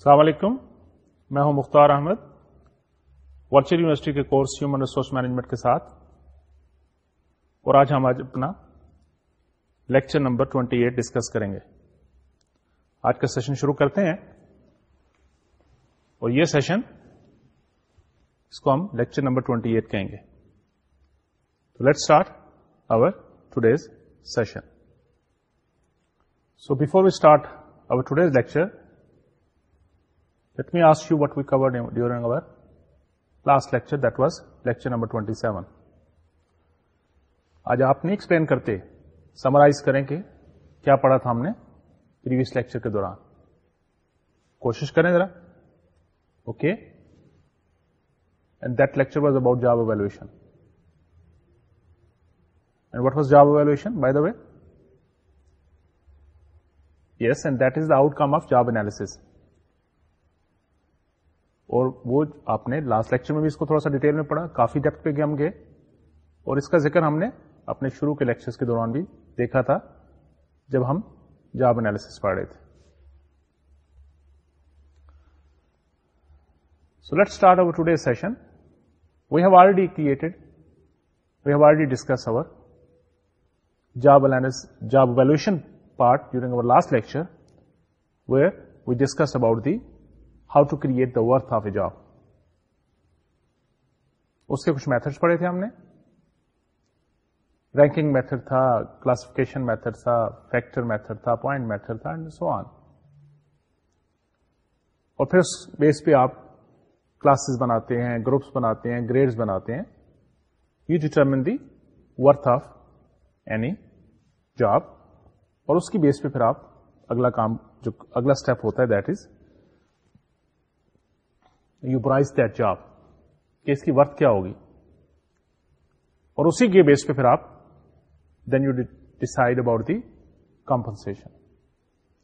السلام علیکم۔ میں ہوں مختار احمد، ورچوئل یونیورسٹی کے کورس ہیومن ریسورس مینجمنٹ کے ساتھ۔ اور آج ہم آج اپنا lecture number twenty eight discuss کریں گے۔ آج کا سیشن شروع کرتے ہیں۔ اور یہ سیشن اس کو ہم لیکچر نمبر ٹوینٹی ایٹ کہیں گے۔ تو let start our today's session so before we start our today's lecture Let me ask you what we covered during our last lecture, that was lecture number 27. آج آپ نہیں explain کرتے summarize کریں کہ کیا پڑھا تھا ہم نے پریویس لیکچر کے دوران. کوشش کریں ذرا. Okay and that lecture was about job evaluation and what was job evaluation by the way yes and that is the outcome of job analysis اور وہ آپ نے لاسٹ لیکچر میں بھی اس کو تھوڑا سا ڈیٹیل میں پڑھا، کافی ڈیپتھ پہ ہم گئے۔ اور اس کا ذکر ہم نے اپنے شروع کے لیکچرز کے دوران بھی دیکھا تھا، جب ہم جاب انالیس پڑھ رہے تھے۔ So let start our today session we have already created we have already discussed our job job evaluation part during our last lecture where we discuss about the how to create the worth of a job اس کے کچھ method پڑھے تھے ہم نے۔ Ranking method تھا classification method تھا factor method تھا point method تھا اینڈ سو آن اور پھر اس بیس پہ آپ کلاسز بناتے ہیں گروپس بناتے ہیں گریڈز بناتے ہیں۔ You determine the worth of any job اور اس کی بیس پہ پھر آپ اگلا کام جو، اگلا اسٹیپ ہوتا ہے that is you price that job, کہ اس کی ورتھ کیا ہوگی؟ اور اسی کے بیس پہ پھر آپ then you decide about the compensation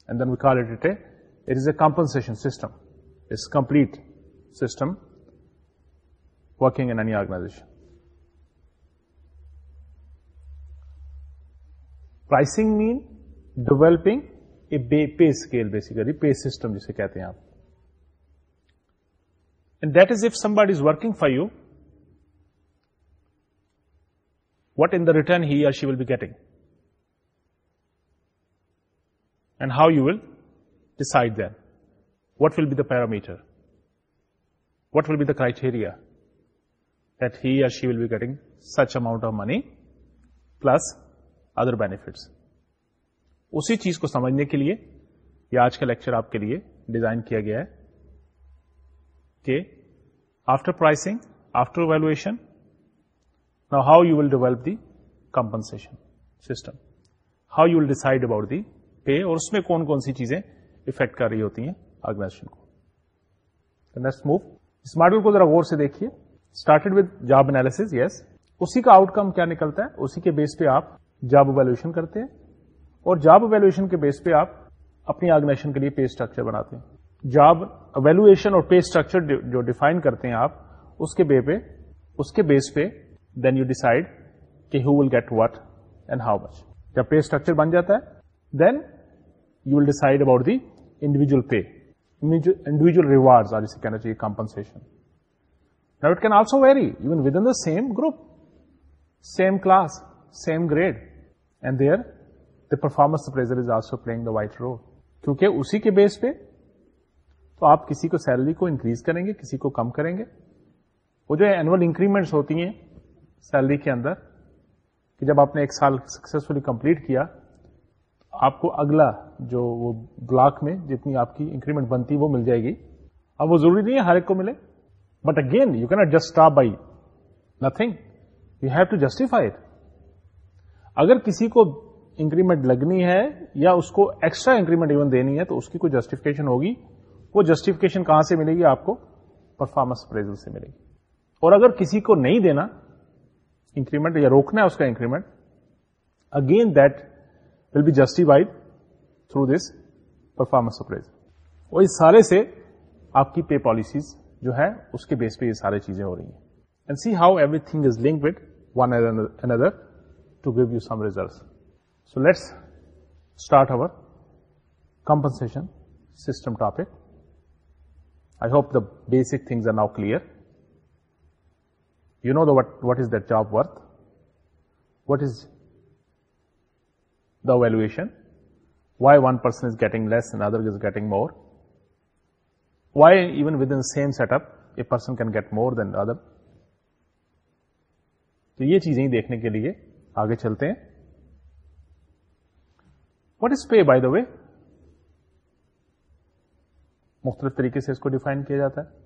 and then we call it it it is a compensation system it's complete system working in any organisation pricing mean developing a pay scale basically pay system جسے کہتے ہیں آپ۔ And that is if somebody is working for you, what in the return he or she will be getting. And how you will decide then. What will be the parameter? What will be the criteria that he or she will be getting such amount of money plus other benefits. اسی چیز کو سمجھنے کے لیے یہ آج کا lecture آپ کے لیے ڈیزائن کیا گیا ہے کہ آفٹر پرائسنگ آفٹر ویلویشن نا how you will develop the compensation system how you will decide about the pay اور اس میں کون کون سی چیزیں افیکٹ کر رہی ہوتی ہیں آرگنائزیشن کو نیکسٹ موو اس ماڈل کو ذرا غور سے دیکھیے. Started with job analysis yes اسی کا آؤٹ کم کیا نکلتا ہے؟ اسی کے بیس پہ آپ جاب ویلویشن کرتے ہیں اور جاب ویلویشن کے بیس پہ آپ اپنی آرگنائزیشن کے لیے پے اسٹرکچر بناتے ہیں. جاب ویلویشن اور پے اسٹرکچر جو ڈیفائن کرتے ہیں آپ، اس کے بے پہ، اس کے بیس پہ دین یو ڈیسائڈ کہ who will get what and how much جب پے اسٹرکچر بن جاتا ہے then you will decide about the individual pay individual reward اور جسے کہنا چاہیے compensation it can also vary even within the same group same class same grade and there the performance is also playing the vital role کیونکہ اسی کے بیس پہ تو آپ کسی کو سیلری کو انکریز کریں گے، کسی کو کم کریں گے۔ وہ جو اینوئل انکریمنٹس ہوتی ہیں سیلری کے اندر، کہ جب آپ نے ایک سال سکسیسفلی کمپلیٹ کیا، آپ کو اگلا جو وہ بلاک میں جتنی آپ کی انکریمنٹ بنتی وہ مل جائے گی۔ اب وہ ضروری نہیں ہے ہر ایک کو ملے۔ But again you can't just stop by nothing you have to justify it اگر کسی کو انکریمنٹ لگنی ہے یا اس کو ایکسٹرا انکریمنٹ ایون دینی ہے، تو اس کی کوئی جسٹیفکیشن ہوگی۔ وہ جسٹیفکیشن کہاں سے ملے گی؟ آپ کو پرفارمنس اپریزل سے ملے گی۔ اور اگر کسی کو نہیں دینا انکریمنٹ یا روکنا ہے اس کا increment again that will be justified through this performance appraisal اور اس سارے سے آپ کی پے پالیسیز جو ہے اس کے بیس پہ یہ سارے چیزیں ہو رہی ہیں۔ And see how everything is link with one another to give you some result so let's start our compensation system topic I hope the basic things are now clear. You know what is that job worth? What is the evaluation? Why one person is getting less and other is getting more? Why even within the same setup, a person can get more than the other? تو یہ چیزیں دیکھنے کے لیے آگے چلتے ہیں what is pay by the وے مختلف طریقے سے اس کو ڈیفائن کیا جاتا ہے۔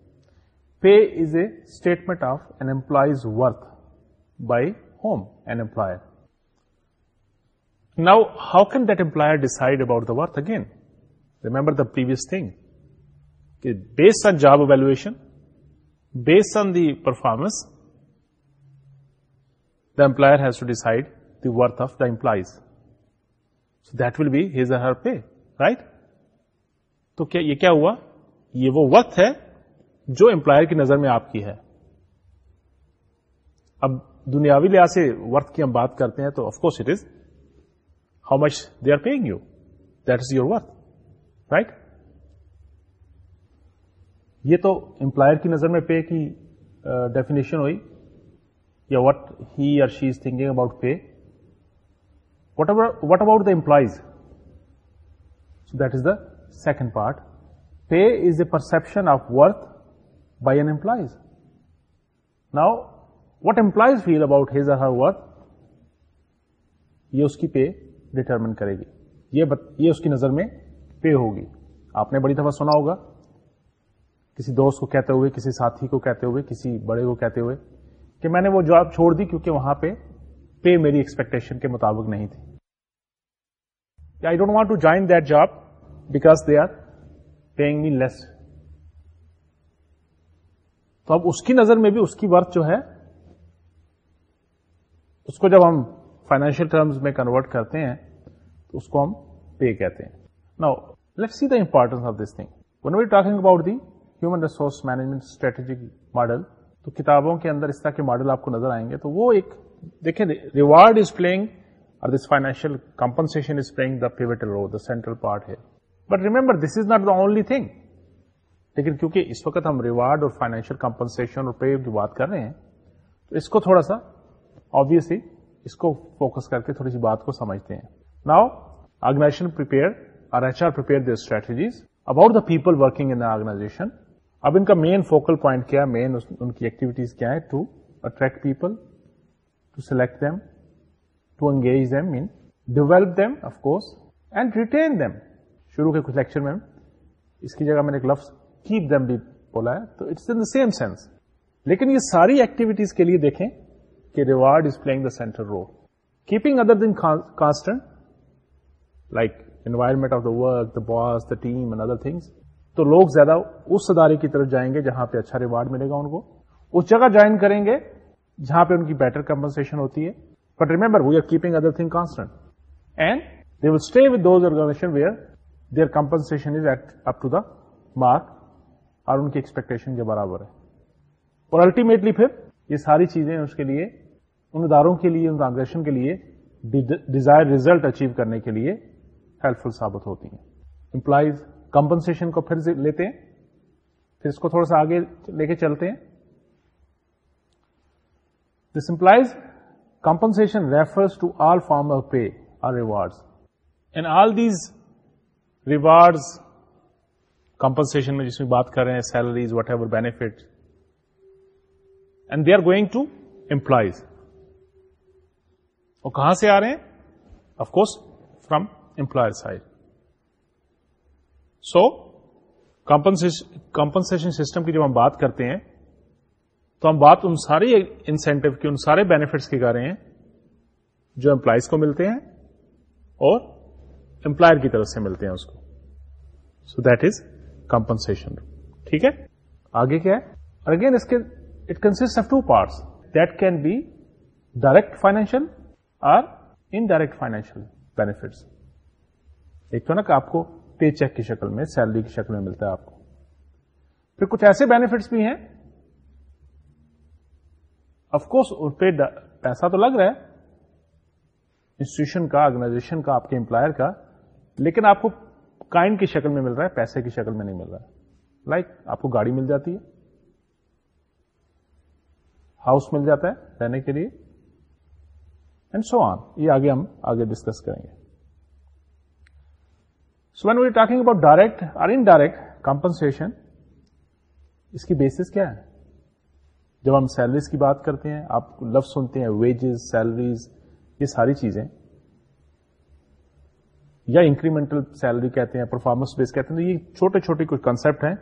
Pay is a statement of an employee's worth by whom an employer now how can that employer decide about the worth again remember the previous thing کہ based on job evaluation based on the performance the employer has to decide the worth of the employees. So that will be his or her pay, right? تو کیا یہ کیا ہوا؟ یہ وہ وقت ہے جو امپلائر کی نظر میں آپ کی ہے اب دنیاوی لحاظ سے ورتھ کی ہم بات کرتے ہیں تو of course it is how much they are paying you that is your worth right یہ تو امپلائر کی نظر میں پے کی ڈیفینیشن ہوئی what he or she is thinking about pay. What about the employees? So that is the second part. Pay is the perception of worth by an employee. Now, what employees feel about his or her worth, یہ اس کی پے determine کرے گی. یہ اس کی نظر میں پے ہوگی. آپ نے بڑی دفعہ سنا ہوگا. کسی دوست کو کہتے ہوئے کسی ساتھی کو کہتے ہوئے کسی بڑے کو کہتے ہوئے کہ میں نے وہ جاب چھوڑ دی کیونکہ وہاں پہ پے میری ایکسپیکٹیشن کے مطابق نہیں تھی. I don't want to join that job because they are paying me less تو اب اس کی نظر میں بھی اس کی ورتھ جو ہے، اس کو جب ہم فائنینشیل ٹرمز میں کنورٹ کرتے ہیں، تو اس کو ہم پے کہتے ہیں. نا let see the importance of this thing when we talking about the human resource management strategic model تو کتابوں کے اندر اس طرح کے ماڈل آپ کو نظر آئیں گے، تو وہ ایک، دیکھیں ریوارڈ از پلئنگ اور this financial compensation is playing the pivotal role the central part ہے but remember this is not the only thing لیکن کیونکہ اس وقت ہم ریوارڈ اور فائنینشیل کمپنسن اور پے کی بات کر رہے ہیں تو اس کو تھوڑا سا آبیسلی اس کو فوکس کر کے تھوڑی سی بات کو سمجھتے ہیں ناؤ آرگنائزیشن اور H R strategies about the people working in organisation اب ان کا مین فوکل پوائنٹ کیا مین ان کی ایکٹیویٹیز کیا ہے to attract people to select them to engage them main develop them of course and retain them شروع کے کچھ لیکچر میں اس کی جگہ میں نے ایک لفظ کیپ دیم بھی بولا ہے، تو it's in the same sense لیکن یہ ساری ایکٹیویٹیز کے لیے دیکھیں کہ reward is playing the centre role keeping other then constant like environment of the work the boss the team and other things تو لوگ زیادہ اس ادارے کی طرف جائیں گے جہاں پہ اچھا ریوارڈ ملے گا ان کو۔ اس جگہ جوائن کریں گے جہاں پہ ان کی بیٹر کمپنسن ہوتی ہے۔ But remember we are keeping other thing constant and they will stay with those organisation where there compensation is at up to the mark اور ان کی ایکسپیکٹیشن کے برابر ہے۔ اور الٹیمیٹلی پھر یہ ساری چیزیں اس کے لیے، ان اداروں کے لیے، ان آرگنائزیشن کے لیے ڈیزائر ریزلٹ اچیو کرنے کے لیے ہیلپ فل ثابت ہوتی ہیں۔ امپلائیز کمپنسن کو پھر لیتے ہیں، پھر اس کو تھوڑا سا آگے لے کے چلتے ہیں۔ This employees compensation refers to all form of pay or reward and all these reward compensation میں جس میں بات کر رہے ہیں salaries whatever benefit and they are going to employees اور کہاں سے آ رہے ہیں? Of course from employer side so compensation system کی جب ہم بات کرتے ہیں، تو ہم بات ان سارے انسینٹو کی، ان سارے بینیفٹس کی کر رہے ہیں، جو امپلائیز کو ملتے ہیں اور امپلائر کی طرف سے ملتے ہیں اس کو۔ سو دیٹ از کمپنسن ٹھیک ہے؟ آگے کیا ہے؟ اور اگین اس کے it consist of two parts that can be direct financial or indirect financial benefits ایک تو نا کہ آپ کو پے چیک کی شکل میں سیلری کی شکل میں ملتا ہے آپ کو۔ پھر کچھ ایسے بینیفٹس بھی ہیں۔ کورس پہ پیسہ تو لگ رہا ہے۔ انسٹیٹیوشن کا آرگنائزیشن کا، آپ کے امپلائر کا۔ لیکن آپ کو کائنڈ کی شکل میں مل رہا ہے، پیسے کی شکل میں نہیں مل رہا ہے۔ لائک آپ کو گاڑی مل جاتی ہے۔ ہاؤس مل جاتا ہے رہنے کے لیے۔ اینڈ سو آن یہ آگے ہم آگے ڈسکس کریں گے۔ So when we talking about direct اور ان ڈائریکٹ کمپنسن اس کی بیسس کیا ہے؟ جب ہم سیلریز کی بات کرتے ہیں، آپ لفظ سنتے ہیں ویجز سیلریز یہ ساری چیزیں۔ یا انکریمنٹل سیلری کہتے ہیں پرفارمنس بیس کہتے ہیں یہ چھوٹے چھوٹے کچھ کنسپٹ ہیں،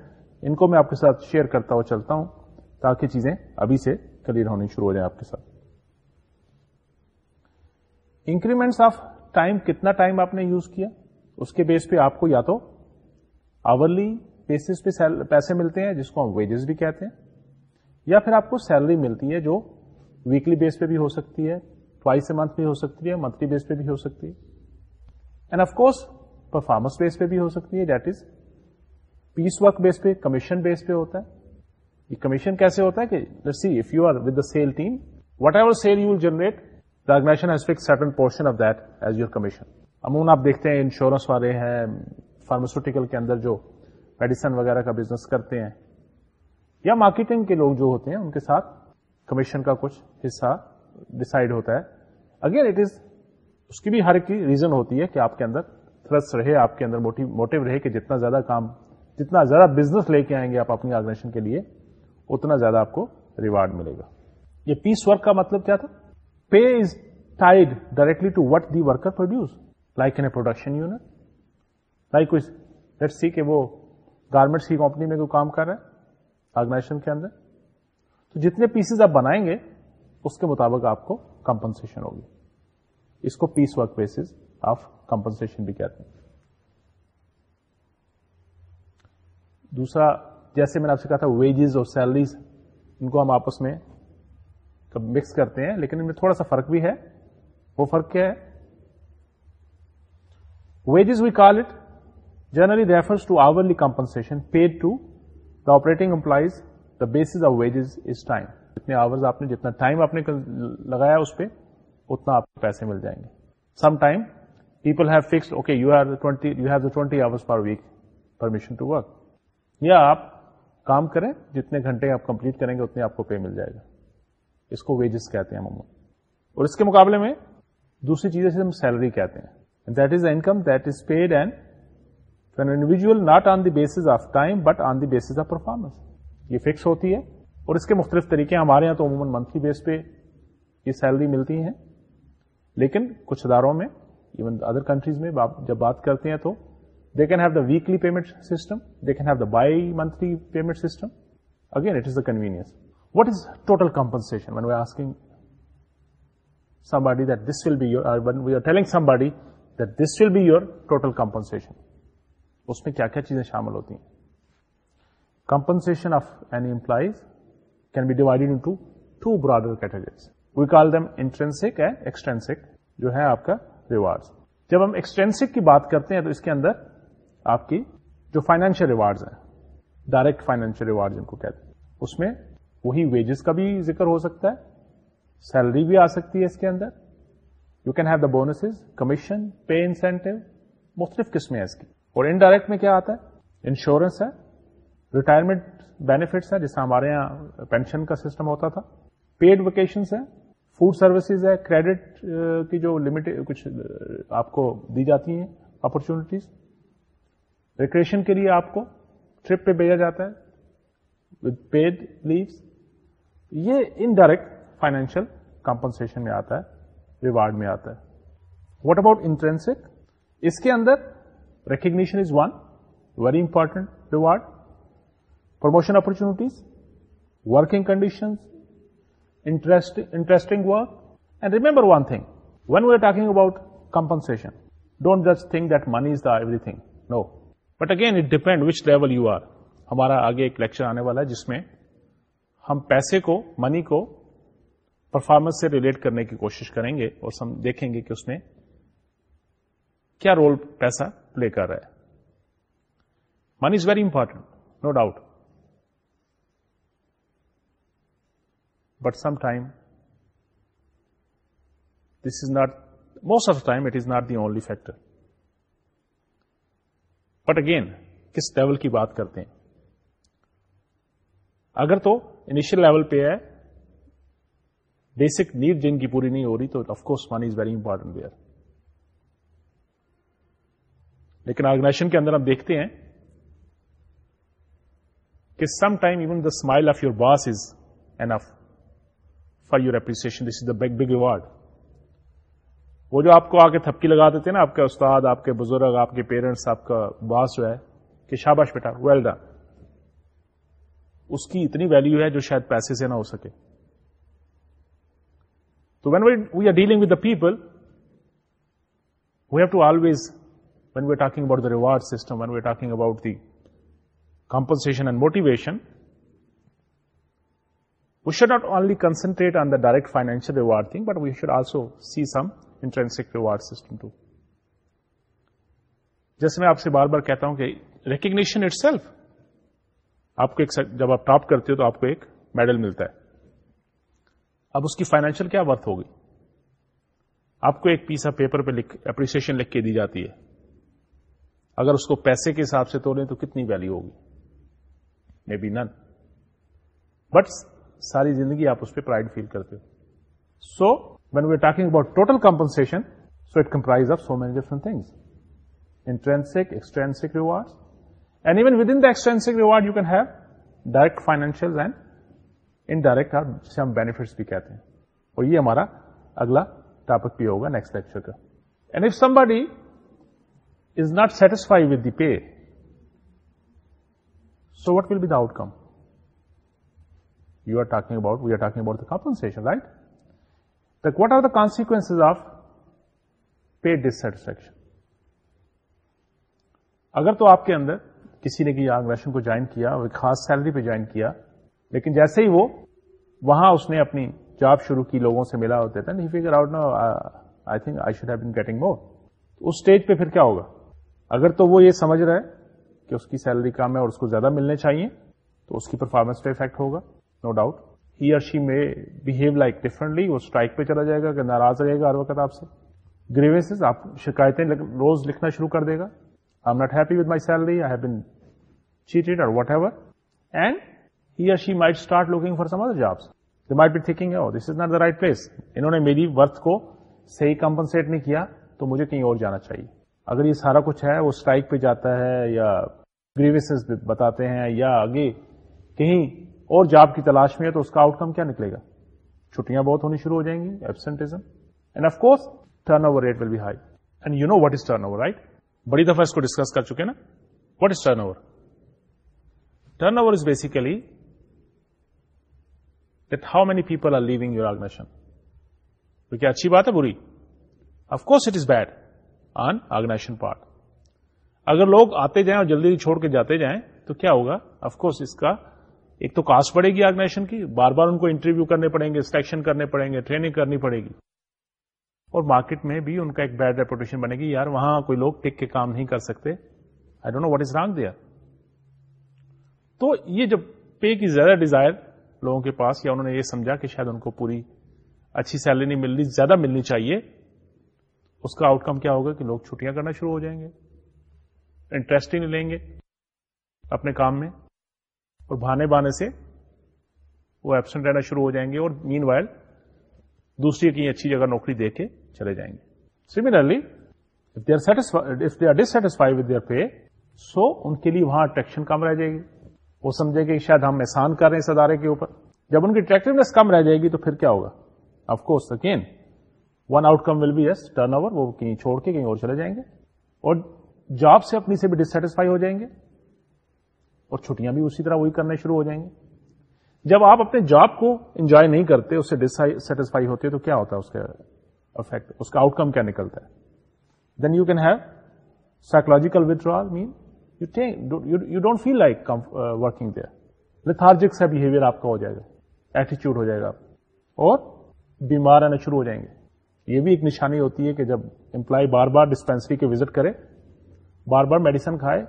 ان کو میں آپ کے ساتھ شیئر کرتا ہوا چلتا ہوں، تاکہ چیزیں ابھی سے کلیئر ہونی شروع ہو جائیں آپ کے ساتھ۔ انکریمنٹس آف ٹائم کتنا ٹائم آپ نے یوز کیا؟ اس کے بیس پہ آپ کو یا تو آورلی بیسس پہ پیسے ملتے ہیں، جس کو ہم ویجز بھی کہتے ہیں، یا پھر آپ کو سیلری ملتی ہے، جو ویکلی بیس پہ بھی ہو سکتی ہے ٹوائس اے منتھ بھی ہو سکتی ہے منتھلی بیس پہ بھی ہو سکتی ہے۔ And of course performance base پہ بھی ہو سکتی ہے that is piece work base پہ کمیشن بیس پہ ہوتا ہے. یہ کمیشن کیسے ہوتا ہے کہ see if you are with the sale team whatever sale you will generate the organisation has fix certain portion of that as your commission amount آپ دیکھتے ہیں انشورنس والے ہیں فارماسوٹیکل کے اندر جو میڈیسن وغیرہ کا بزنس کرتے ہیں، یا مارکیٹنگ کے لوگ جو ہوتے ہیں، ان کے ساتھ کمیشن کا کچھ حصہ ڈسائڈ ہوتا ہے. اگین اٹ از اس کی بھی ہر ایک ریزن ہوتی ہے کہ آپ کے اندر تھرس رہے، آپ کے اندر موٹو رہے کہ جتنا زیادہ کام، جتنا زیادہ بزنس لے کے آئیں گے آپ اپنی آرگنائزیشن کے لیے، اتنا زیادہ آپ کو ریوارڈ ملے گا۔ یہ پیس ورک کا مطلب کیا تھا؟ Pay is tied directly to what the worker produce like in production unit like let see کہ وہ گارمنٹس کی کمپنی میں کوئی کام کر رہا ہے آرگنائزیشن کے اندر۔ تو جتنے پیسز آپ بنائیں گے، اس کے مطابق آپ کو کمپنسن ہوگی۔ اس کو piece work basis of compensation بھی کہتے ہیں۔ دوسرا، جیسے میں نے آپ سے کہا تھا ویجز اور سیلریز ان کو ہم آپس میں مکس کرتے ہیں، لیکن ان میں تھوڑا سا فرق بھی ہے۔ وہ فرق کیا ہے؟ Wages we call it generally refers to hourly compensation paid to the operating employees the basis of wages is time جتنے آورز آپ نے، جتنا ٹائم آپ نے لگایا اس پہ اتنا آپ کو پیسے مل جائیں گے۔ Some time people have fix okay you are twenty you have the twenty hours per week permission to work یا آپ کام کریں، جتنے گھنٹے آپ کمپلیٹ کریں گے، اتنے آپ کو پے مل جائے گا۔ اس کو ویجز کہتے ہیں ممو اور اس کے مقابلے میں دوسری چیزیں ہم سیلری کہتے ہیں۔ That is income that is paid and individual not on the base of time but on the base of performance یہ فکس ہوتی ہے۔ اور اس کے مختلف طریقے ہمارے یہاں تو عموماً منتھلی بیس پہ یہ سیلری ملتی ہیں۔ لیکن کچھ اداروں میں ایون ادر کنٹریز میں جب بات کرتے ہیں تو they can have the weekly payment system they can have the bimonthly payment system again it is the convenience what is total compensation when we asking somebody that this will be your we are telling somebody that this will be your total compensation اس میں کیا کیا چیزیں شامل ہوتی ہیں compensation of any employees can be divided into two broader categories we call them intrinsic and extrinsic جو ہے آپ کا ریوارڈ جب ہم ایکسٹینسک کی بات کرتے ہیں تو اس کے اندر آپ کی جو فائنینشیل ریوارڈ ہیں ڈائریکٹ فائنینشیل ریوارڈ جن کو کہتے ہیں، اس میں وہی ویجز کا بھی ذکر ہو سکتا ہے سیلری بھی آ سکتی ہے اس کے اندر you can have the bonus commission pay incentive مختلف قسمیں ہیں اس کی. اور انڈائریکٹ میں کیا آتا ہے؟ انشورنس ہے ریٹائرمنٹ بینیفٹس ہے جس ہمارے یہاں پینشن کا سسٹم ہوتا تھا۔ پیڈ ویکیشنس ہیں فوڈ سروسز ہے کریڈٹ کی جو لمٹ کچھ uh, آپ کو دی جاتی ہیں اپرچونیٹیز ریکریشن کے لیے آپ کو ٹرپ پہ بھیجا جاتا ہے وتھ پیڈ لیوس یہ انڈائریکٹ فائنینشیل کمپنسن میں آتا ہے ریوارڈ میں آتا ہے. واٹ اباؤٹ انٹرنسک اس کے اندر recognition is one very important reward promotion opportunities working condition interesting work and remember one thing when we are talking about compensation don't just think that money is the everything no but again it depend which level you are ہمارا آگے ایک lecture آنے والا ہے جس میں ہم پیسے کو منی کو پرفارمنس سے ریلیٹ کرنے کی کوشش کریں گے اور ہم دیکھیں گے کہ اس میں کیا رول پیسہ پلے کر رہا ہے۔ Money is very important no doubt but some time this is not most of the time it is not the only factor but again کس لیول کی بات کرتے ہیں اگر تو انیشیل لیول پہ ہے بیسک نیڈ جن کی پوری نہیں ہو رہی تو of course money is very important there لیکن آرگنائزیشن کے اندر ہم دیکھتے ہیں کہ some time even the smile of your boss is enough for your appraisal this is the big big reward وہ جو آپ کو آ کے تھپکی لگا دیتے ہیں نا آپ کے استاد آپ کے بزرگ آپ کے پیرنٹس آپ کا باس جو ہے کہ شاباش بیٹا ویل ڈن اس کی اتنی ویلو ہے جو شاید پیسے سے نہ ہو سکے۔ تو when we are dealing with the people we have to always when we are talking about the reward system when we are talking about the compensation and motivation, we should not only concentrate on the direct financial reward thing, but we should also see some intrinsic reward system too. جیسے میں آپ سے بار بار کہتا ہوں کہ recognition itself آپ کو ایک جب آپ ٹاپ کرتے ہو تو آپ کو ایک میڈل ملتا ہے۔ اب اس کی فائنینشیل کیا ورتھ ہوگی؟ آپ کو ایک پیس آف پیپر پہ لکھ اپریسیشن لکھ کے دی جاتی ہے۔ اگر اس کو پیسے کے حساب سے تولیں تو کتنی ویلو ہوگی؟ مے بی نن بٹ ساری زندگی آپ اس پہ پرائڈ فیل کرتے ہو۔ So when we are talking about total compensation so it comprise of so many different things intrinsic extrinsic reward and even within the extrinsic reward you can have direct financial and indirect جسے ہم benefits بھی کہتے ہیں۔ اور یہ ہمارا اگلا topic بھی ہوگا نیکسٹ لیکچر کا۔ And if somebody is not satisfy with the pay So what will be the outcome? You are talking about, we are talking about the compensation, right? Like what are the consequences of pay dissatisfaction? اگر تو آپ کے اندر کسی نے کی organization کو join کیا اور خاص سیلری پہ جوائن کیا لیکن جیسے ہی وہ وہاں اس نے اپنی جاب شروع کی لوگوں سے ملا ہوتے تھے فیگر آؤٹ نا I think I should have been getting more us stage پہ پھر کیا ہوگا اگر تو وہ یہ سمجھ رہا ہے کہ اس کی سیلری کم ہے اور اس کو زیادہ ملنے چاہیے تو اس کی پرفارمنس پہ افیکٹ ہوگا نو ڈاؤٹ ہی اور شی میں بہیو لائک ڈفرنٹلی وہ اسٹرائک پہ چلا جائے گا، کہ ناراض رہے گا ہر وقت آپ سے۔ گریوینس آپ شکایتیں روز لکھنا شروع کر دے گا۔ I'm not happy with my salary I have been cheated or whatever and he or she might start looking for some other jobs they might be thinking this is not the right place انہوں نے میری worth کو صحیح compensate نہیں کیا، تو مجھے کہیں اور جانا چاہیے۔ اگر یہ سارا کچھ ہے، وہ اسٹرائک پہ جاتا ہے یا گریویسز بتاتے ہیں یا آگے کہیں اور جاب کی تلاش میں ہے تو اس کا آؤٹ کم کیا نکلے گا؟ چھٹیاں بہت ہونی شروع ہو جائیں گی absenteeism and of course turnover rate will be high and you know what is turnover right بڑی دفعہ اس کو ڈسکس کر چکے نا؟ What is turnover turnover is basically that how many people are leaving your organisation تو کیا اچھی بات ہے؟ بری. Of course it is bad on organisation part اگر لوگ آتے جائیں اور جلدی چھوڑ کے جاتے جائیں تو کیا ہوگا؟ اف کورس اس کا ایک تو کاسٹ پڑے گی آرگنائزیشن کی، بار بار ان کو انٹرویو کرنے پڑیں گے، سلیکشن کرنے پڑیں گے، ٹریننگ کرنی پڑے گی۔ اور مارکیٹ میں بھی ان کا ایک بیڈ ریپوٹیشن بنے گی، یار وہاں کوئی لوگ ٹک کے کام نہیں کر سکتے۔ I don't know what is wrong there تو یہ جب پے کی زیادہ ڈیزائر لوگوں کے پاس، یا انہوں نے یہ سمجھا کہ شاید ان کو پوری اچھی سیلری نہیں ملنی، زیادہ ملنی چاہیے، اس کا آؤٹ کم کیا ہوگا کہ لوگ چھٹیاں کرنا شروع ہو جائیں گے انٹرسٹ ہی نہیں لیں گے اپنے کام میں۔ اور بہانے بہانے سے وہ ایبسنٹ رہنا شروع ہو جائیں گے اور مین وائل دوسری کی اچھی جگہ نوکری دے کے چلے جائیں گے۔ Similarly if they are dissatisfy with their pay so ان کے لیے وہاں اٹریکشن کم رہ جائے گی۔ وہ سمجھے گے شاید ہم احسان کر رہے ہیں اس ادارے کے اوپر۔ جب ان کی اٹریکٹونیس کم رہ جائے گی تو پھر کیا ہوگا؟ Of course again one outcome will be yes turnover وہ کہیں چھوڑ کے کہیں اور چلے جائیں گے۔ اور جاب سے اپنی سے بھی ڈسٹسفائی ہو جائیں گے۔ اور چھٹیاں بھی اسی طرح وہی کرنے شروع ہو جائیں گے جب آپ اپنے جاب کو انجوائے نہیں کرتے اس سے ڈسٹسفائی ہوتے تو کیا ہوتا ہے؟ اس کا افیکٹ اس کا آؤٹ کم کیا نکلتا ہے؟ Then you can have psychological withdrawal mean you don't feel like working there lethargic سا بہیویئر آپ کا ہو جائے گا ایٹیچیوڈ ہو جائے گا اور بیمار آنا شروع ہو جائیں گے۔ یہ بھی ایک نشانی ہوتی ہے کہ جب امپلائی بار بار ڈسپینسری کے وزٹ کرے، بار بار میڈیسن کھائے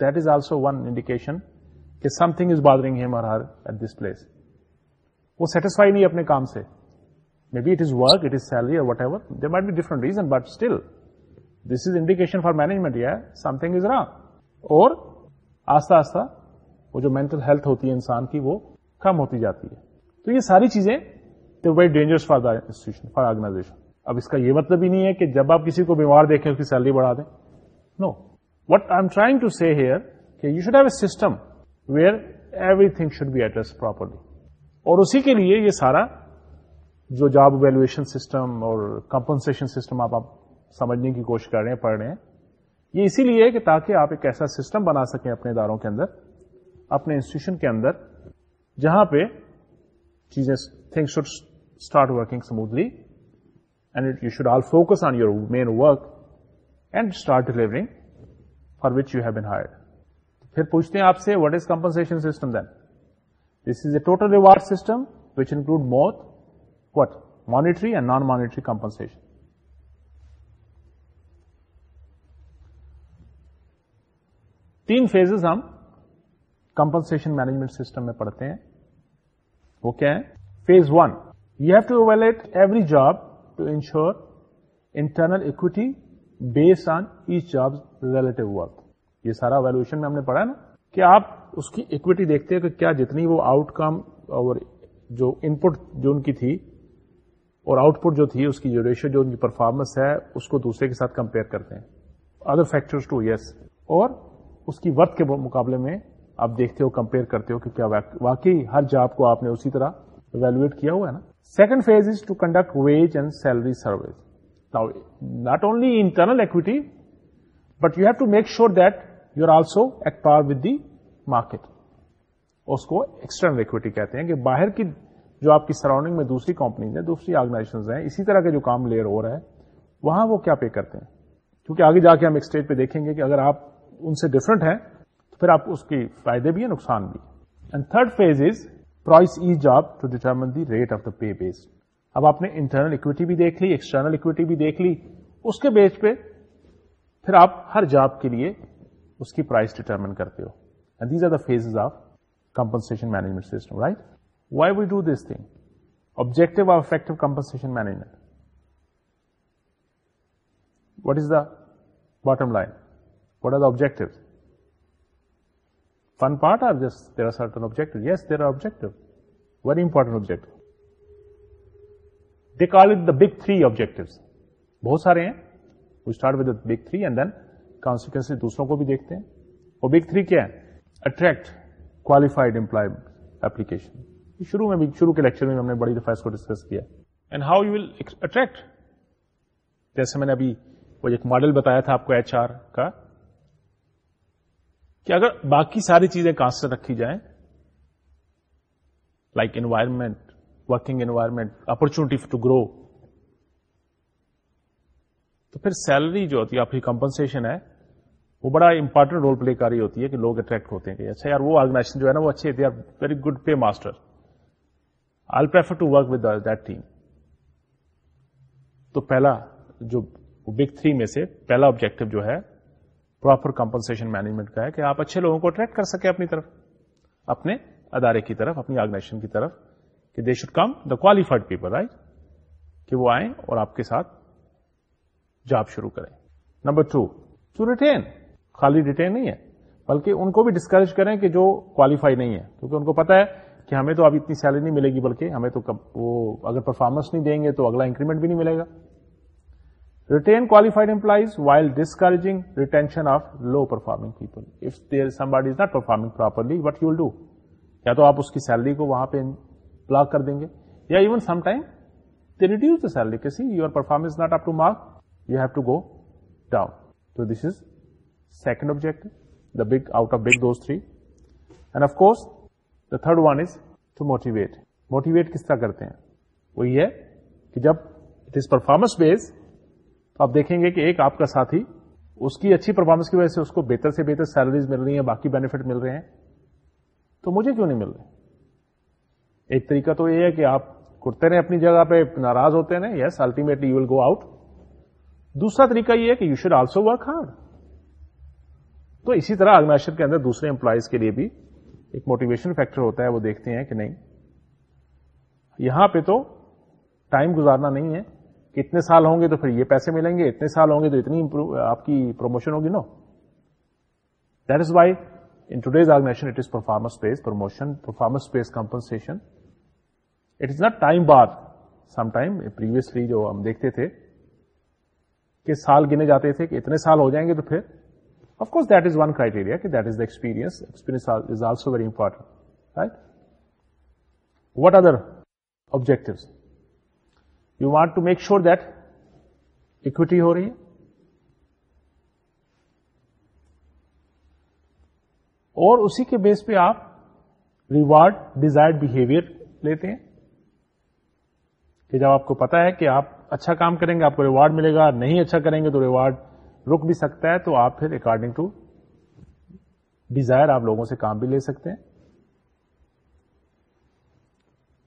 that is also one indication کہ something is bothering him or her at this place وہ سیٹسفائی نہیں اپنے کام سے. Maybe it is work it is salary or whatever there might be different reason but still this is indication for management یا something is wrong اور آستہ آستہ وہ جو mental health ہوتی ہے انسان کی، وہ کم ہوتی جاتی ہے. تو یہ ساری چیزیں very dangerous for the institution for organisation اب اس کا یہ مطلب ہی نہیں ہے کہ جب آپ کسی کو بیمار دیکھیں اس کی سیلری بڑھا دیں. No no. What I'm trying to see here کہ you should have a system where everything should be address properly اور اسی کے لیے یہ سارا جو جاب ویلویشن سسٹم اور کمپنسن سسٹم آپ سمجھنے کی کوشش کر رہے ہیں، پڑھ رہے ہیں، یہ اسی لیے کہ تاکہ آپ ایک ایسا سسٹم بنا سکیں اپنے اداروں کے اندر، اپنے انسٹیٹیوشن کے اندر، جہاں پہ چیزیں thing should start working smoothly and you should all focus on your main work and start delivering for which you have been hire پھر پوچھتے ہیں آپ سے what is compensation system then this is a total reward system which include موت what monetary and non monetary compensation تین phases ہم compensation management system میں پڑھتے ہیں. وہ کیا ہے phase one you have to evaluate every job to ensure internal equity based on each job relative work یہ سارا ویلویشن میں ہم نے پڑھا نا کہ آپ اس کی اکوٹی دیکھتے ہیں کہ کیا جتنی وہ آؤٹ کم اور جو ان پٹ جو ان کی تھی اور آؤٹ پٹ جو تھی اس کی جو ریشو جو ان کی پرفارمنس ہے اس کو دوسرے کے ساتھ کمپیئر کرتے ہیں. ادر فیکٹر ٹو یس اور اس کی ورتھ کے مقابلے میں آپ دیکھتے ہو کمپیئر کرتے ہو کہ کیا واقعی ہر جاب کو آپ نے اسی طرح ایویلویٹ کیا ہوا ہے نا. Second phase is to conduct wage and salary surveys not only internal equity but you have to make sure that you are also at par with the market اس کو ایکسٹرنل ایکویٹی کہتے ہیں کہ باہر کی جو آپ کی سراؤنڈنگ میں دوسری کمپنیز ہیں دوسری آرگنائزیشن ہیں اسی طرح کے جو کام لیئر ہو رہا ہے وہاں وہ کیا پے کرتے ہیں کیونکہ آگے جا کے ہم ایک اسٹیج پہ دیکھیں گے کہ اگر آپ ان سے ڈفرنٹ ہیں تو پھر آپ اس کے فائدے بھی ہیں نقصان بھی and third phase is price each job to determine the rate of the pay base اب آپ نے انٹرنل اکویٹی بھی دیکھ لی ایکسٹرنل اکویٹی بھی دیکھ لی اس کے بیس پہ پھر آپ ہر جاب کے لیے اس کی پرائز ڈیٹرمن کرتے ہو and these are the phase of compensation management system right why we do this thing objective of effective compensation management what is the bottom line What are the objectives? Fun part or just there are certain objectives? Yes, there are objectives. Very important objective. They call it the big three objectives. بہت سارے ہیں۔ We start with big three and then consequence دوسروں کو بھی دیکھتے ہیں۔ اور big three کیا ہے اٹریکٹ کوالیفائڈ امپلائی اپلیکیشن شروع میں بھی، شروع کے لیکچر میں ہم نے بڑی دفعہ اس کو ڈسکس کیا۔ And how you will attract جیسے میں نے ابھی وہ ایک ماڈل بتایا تھا آپ کو ایچ آر کا، کہ اگر باقی ساری چیزیں کانسٹر رکھی جائیں like environment working environment opportunity to grow تو پھر سیلری جو ہوتی ہے، آپ کی کمپنسن ہے، وہ بڑا امپورٹنٹ رول پلے کاری ہوتی ہے کہ لوگ اٹریکٹ ہوتے ہیں کہ اچھا یار وہ آرگنائزیشن جو ہے نا وہ اچھے they are very good pay master I prefer to work with that team تو پہلا جو بگ تھری میں سے پہلا آبجیکٹو جو ہے پراپر کمپنسن مینجمنٹ کا ہے کہ آپ اچھے لوگوں کو اٹریکٹ کر سکیں اپنی طرف، اپنے ادارے کی طرف، اپنی آرگنائزیشن کی طرف۔ کہ they should come the qualified people right کہ وہ آئیں اور آپ کے ساتھ جاب شروع کریں۔ نمبر ٹو ٹو ریٹین خالی ریٹین نہیں ہے، بلکہ ان کو بھی ڈسکریج کریں کہ جو کوالیفائی نہیں ہے، کیونکہ ان کو پتا ہے کہ ہمیں تو اب اتنی سیلری نہیں ملے گی، بلکہ ہمیں تو وہ اگر پرفارمنس نہیں دیں گے تو اگلا انکریمنٹ بھی نہیں ملے گا۔ Retain qualified employees while discouraging retention of low performing people if there somebody is not performing properly what you do یا تو آپ اس کی سیلری کو وہاں پہ بلاک کر دیں گے یا even some time they reduce the salary کسی your performance not up to mark you have to go down تو this is second object the big out of big those three and of course the third one is to motivate motivate کس طرح کرتے ہیں؟ وہ یہ ہے کہ جب اٹ از پرفارمنس بیس آپ دیکھیں گے کہ ایک آپ کا ساتھی، اس کی اچھی پرفارمنس کی وجہ سے اس کو بہتر سے بہتر سیلریز مل رہی ہیں، باقی بینیفٹ مل رہے ہیں۔ تو مجھے کیوں نہیں مل رہے؟ ایک طریقہ تو یہ ہے کہ آپ کرتے رہے اپنی جگہ پہ ناراض ہوتے ہیں yes ultimately you will go out دوسرا طریقہ یہ ہے کہ you should also work hard تو اسی طرح آرگنائزیشن کے اندر دوسرے امپلائیز کے لیے بھی ایک موٹیویشن فیکٹر ہوتا ہے وہ دیکھتے ہیں کہ نہیں. یہاں پہ تو ٹائم گزارنا نہیں ہے کتنے سال ہوں گے تو پھر یہ پیسے ملیں گے اتنے سال ہوں گے تو اتنی آپ کی پروموشن ہوگی no that is why In today's organization, it is performance-based promotion, performance-based compensation. It is not time-barred. Sometime previously جو ہم دیکھتے تھے کہ سال گنے جاتے تھے کہ اتنے سال ہو جائیں گے تو پھر of course that is one criteria کہ that is the experience experience is also very important right what other objective you want to make sure that equity ہو رہی ہے اور اسی کے بیس پہ آپ ریوارڈ ڈیزائرڈ بہیویئر لیتے ہیں کہ جب آپ کو پتا ہے کہ آپ اچھا کام کریں گے آپ کو ریوارڈ ملے گا نہیں اچھا کریں گے تو ریوارڈ رک بھی سکتا ہے تو آپ پھر اکارڈنگ ٹو ڈیزائر آپ لوگوں سے کام بھی لے سکتے ہیں۔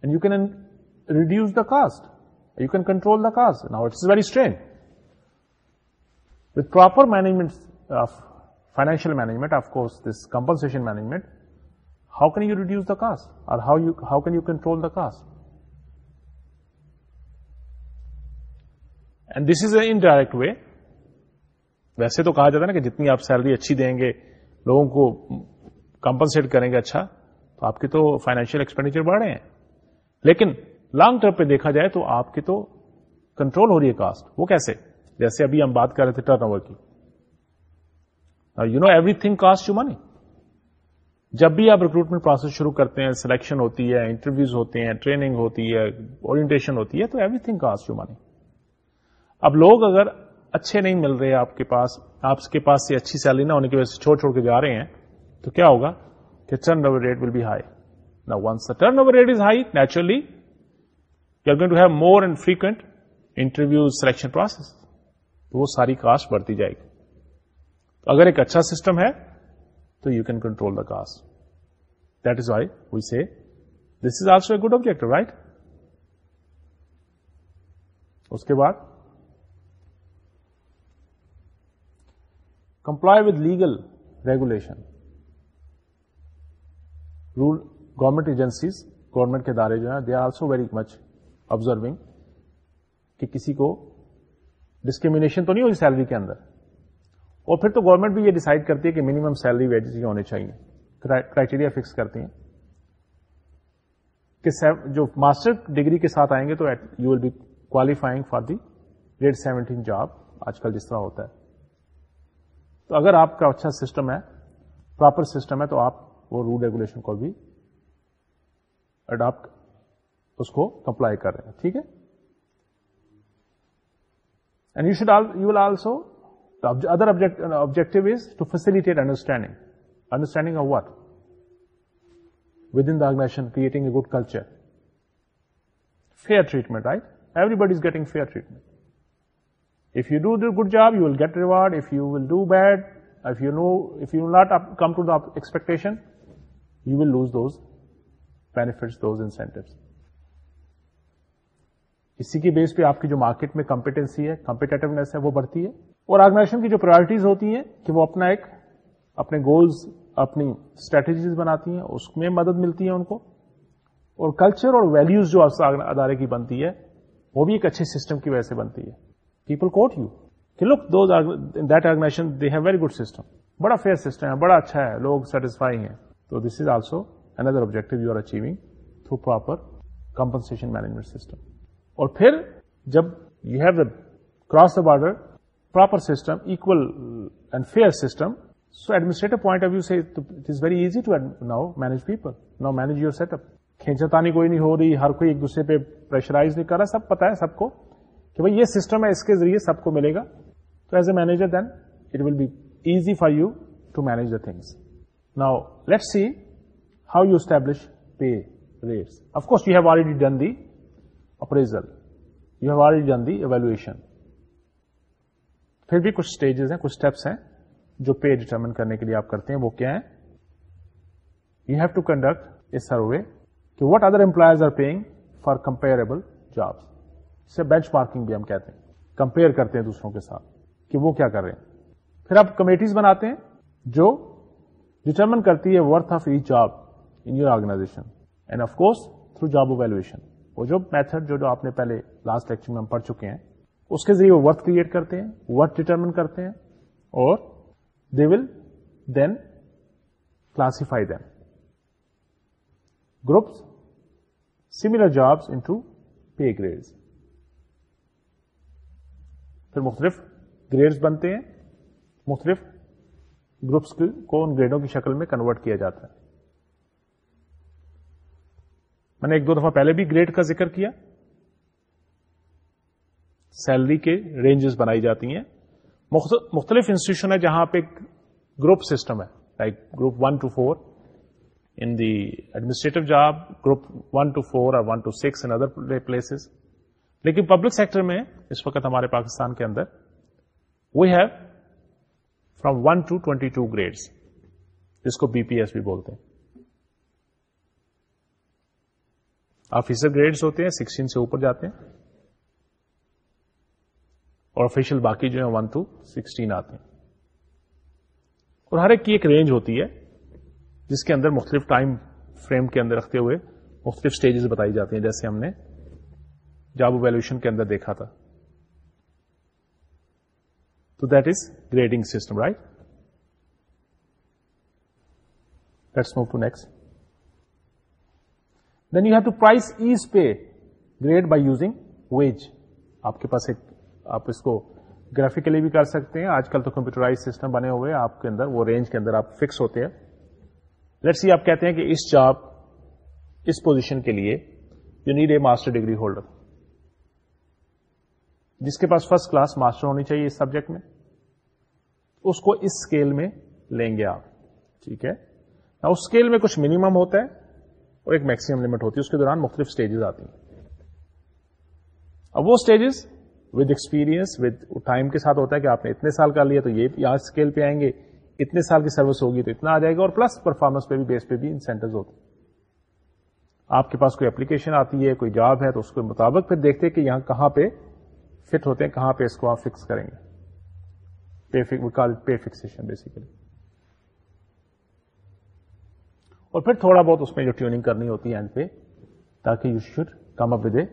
And you can reduce the cost you can control the cost now it's very strand with proper management of financial management, of course, this compensation management, how can you reduce the cost? Or how can you control the cost? And this is an indirect way. ویسے تو کہا جاتا ہے نا کہ جتنی آپ salary اچھی دیں گے، لوگوں کو کمپنسیٹ کریں گے اچھا تو آپ کی تو فائنینشیل ایکسپینڈیچر بڑھ رہے ہیں۔ لیکن لانگ ٹرم پہ دیکھا جائے تو آپ کی تو کنٹرول ہو رہی ہے کاسٹ وہ کیسے؟ جیسے ابھی ہم بات کر رہے تھے ٹرن اوور کی۔ You know everything cost you money جب بھی آپ ریکروٹمنٹ پروسیس شروع کرتے ہیں سلیکشن ہوتی ہے انٹرویوز ہوتے ہیں ٹریننگ ہوتی ہے اورینٹیشن ہوتی ہے، تو everything cost you money اب لوگ اگر اچھے نہیں مل رہے آپ کے پاس، آپ کے پاس سے اچھی سیلری نہ ہونے کی وجہ سے چھوڑ چھوڑ کے جا رہے ہیں، تو کیا ہوگا کہ turnover rate will be high نا once turnover rate is high naturally you are going to have more and frequent interviews selection process تو وہ ساری کاسٹ بڑھتی جائے گی۔ اگر ایک اچھا سسٹم ہے، تو you can control the cost that is why we see this is also a good object right اس کے بعد comply with legal regulation. Rule government agencies government کے ادارے جو ہیں they are also very much observing کہ کسی کو discrimination تو نہیں ہوئی سیلری کے اندر۔ اور پھر تو گورنمنٹ بھی یہ ڈیسائیڈ کرتی ہے کہ منیمم سیلری ویجز ہی ہونے چاہیے۔ کرائٹیریا فکس کرتی ہیں۔ کہ جو ماسٹر ڈگری کے ساتھ آئیں گے تو you will be qualifying for the grade seventeen job آج کل جس طرح ہوتا ہے۔ اگر آپ کا اچھا سسٹم ہے، پراپر سسٹم ہے، تو آپ وہ رول ریگولیشن کو بھی اڈاپٹ اس کو اپلائی کر رہے ہیں، ٹھیک ہے؟ And you should you well also other objective is to facilitate understanding understanding oh what within داگ nation creating a good culture fair treatment right everybody is getting fair treatment If you do the good job, you will get reward. If you will do bad, if you will not come to the expectation, you will lose those benefits, those incentives. اسی کے بیس پہ آپ کی جو market میں competency ہے competitiveness ہے وہ بڑھتی ہے اور آرگنائزیشن کی جو پرائرٹیز ہوتی ہیں کہ وہ اپنا ایک اپنے گولز اپنی اسٹریٹجیز بناتی ہیں اس میں مدد ملتی ہے ان کو اور کلچر اور ویلوز جو ادارے کی بنتی ہے وہ بھی ایک اچھے سسٹم کی وجہ سے بنتی ہے پیپل کوٹ یو کہ look do that organization they have very good system بڑا فیئر سسٹم ہے بڑا اچھا ہے لوگ سیٹسفائی ہیں تو this is also another objective you are achieving through proper compensation management system اور پھر جب you have the cross the border proper system, equal and fair system. So administrative point of view say it is very easy to now manage people, now manage your setup. کھینچتانی کوئی نہیں ہو رہی ہر کوئی ایک دوسرے پہ پریشرائز نہیں کر رہا سب پتا ہے سب کو کہ بھائی یہ سسٹم ہے، اس کے ذریعے سب کو ملے گا۔ تو as a manager then it will be easy for you to manage the things now let see how you establish pay rates of course you have already done the appraisal you have already done the evaluation پھر بھی کچھ stages ہیں، کچھ steps ہیں جو پے determine کرنے کے لیے آپ کرتے ہیں۔ وہ کیا ہے you have to conduct a survey کہ what other employees are paying for comparable job سے بینچ مارکنگ بھی ہم کہتے ہیں کمپیئر کرتے ہیں دوسروں کے ساتھ کہ وہ کیا کر رہے ہیں پھر آپ کمیٹیز بناتے ہیں جو ڈیٹرمن کرتی ہے worth of each job in your organization and of course through job evaluation وہ جو میتھڈ جو جو آپ نے پہلے لاسٹ لیکچر میں ہم پڑھ چکے ہیں اس کے ذریعے وہ ورتھ کریٹ کرتے ہیں ورتھ ڈیٹرمن کرتے ہیں اور they will then classify them. Groups, similar jobs into pay grades. پھر مختلف گریڈز بنتے ہیں۔ مختلف گروپس کو ان گریڈوں کی شکل میں کنورٹ کیا جاتا ہے۔ میں نے ایک دو دفعہ پہلے بھی گریڈ کا ذکر کیا۔ سیلری کے رینجز بنائی جاتی ہیں۔ مختلف انسٹیٹیوشن ہے جہاں پہ گروپ سسٹم ہے۔ Like group one two four in the administrative job, group one two four اور one two six in other places لیکن پبلک سیکٹر میں اس وقت ہمارے پاکستان کے اندر we have from one to twenty two grades جس کو بی پی ایس بھی بولتے ہیں۔ آفیسر گریڈس ہوتے ہیں سکسٹین سے اوپر جاتے ہیں۔ اور آفیشیل باقی جو ہیں ون ٹو سکسٹین آتے ہیں۔ اور ہر ایک کی ایک رینج ہوتی ہے، جس کے اندر مختلف ٹائم فریم کے اندر رکھتے ہوئے مختلف اسٹیجز بتائی جاتی ہیں، جیسے ہم نے جاب ویلویشن کے اندر دیکھا تھا۔ تو that is grading system right let's move to next then you have to price as pay grade by using wage آپ کے پاس ایک آپ اس کو گرافکلی بھی کر سکتے ہیں۔ آج کل تو کمپیوٹرائز سسٹم بنے ہوئے آپ کے اندر وہ رینج کے اندر آپ فکس ہوتے ہیں۔ لیٹ سی آپ کہتے ہیں کہ اس جاب اس پوزیشن کے لیے you need a master degree holder جس کے پاس فرسٹ کلاس ماسٹر ہونی چاہیے اس سبجیکٹ میں، اس کو اس اسکیل میں لیں گے آپ، ٹھیک ہے؟ اس اسکیل میں کچھ منیمم ہوتا ہے اور ایک میکسیمم لمٹ ہوتی ہے، اس کے دوران مختلف اسٹیجز آتی ہیں۔ اب وہ stages with experience with time کے ساتھ ہوتا ہے کہ آپ نے اتنے سال کر لیا تو یہ یہاں اسکیل پہ آئیں گے، اتنے سال کی سروس ہوگی تو اتنا آ جائے گا اور پلس پرفارمنس پہ بھی بیس پہ بھی انسینٹو ہوتے آپ کے پاس کوئی اپلیکیشن آتی ہے، کوئی جاب ہے تو اس کے مطابق پھر دیکھتے کہ یہاں کہاں پہ فٹ ہوتے ہیں، کہاں پہ اس کو آپ فکس کریں گے؟ پے فکسن بیسیکلی اور پھر تھوڑا بہت اس میں جو ٹیوننگ کرنی ہوتی ہے اینڈ پہ، تاکہ you should come up with a